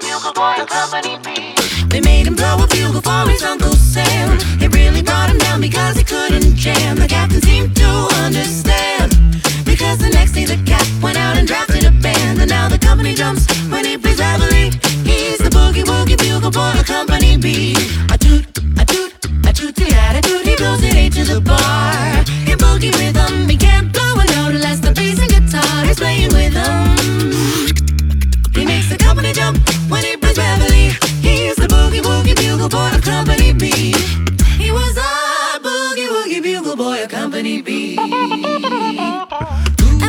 bugle boy. They made him blow a bugle for his Uncle Sam. It really brought him down because he couldn't jam. The captain seemed to understand. Because the next day the went out and drafted a band. And now the company jumps when he. He's the boogie woogie bugle boy toot, toot, toot. He blows it eight to the bar. The company jump when he plays reveille. He's the boogie woogie bugle boy of Company B. He was a boogie woogie bugle boy of Company B. And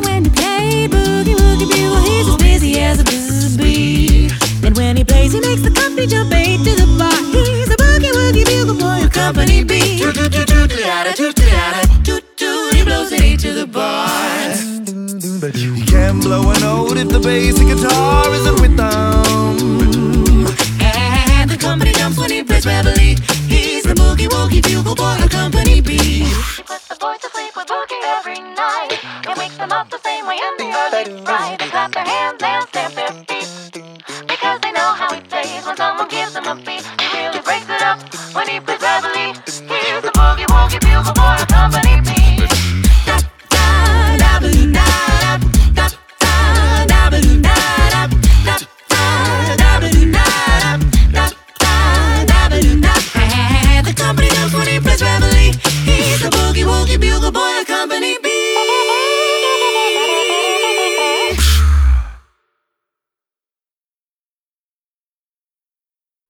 when he played boogie woogie bugle, he's as busy as a bee. And when he plays, he makes the company jump eight to the bar. He's a boogie woogie bugle boy of Company You can't blow a note if the basic guitar isn't with them. And the company jumps when he plays reveille. He's the boogie woogie bugle boy of Company B. He puts the boys to sleep with boogie every night. He wakes them up the same way in the early right. They clap their hands and stamp their feet. Because they know how he plays when someone gives him a beat. He really breaks it up when he plays reveille. He's the boogie woogie bugle boy of Company B. company. Be-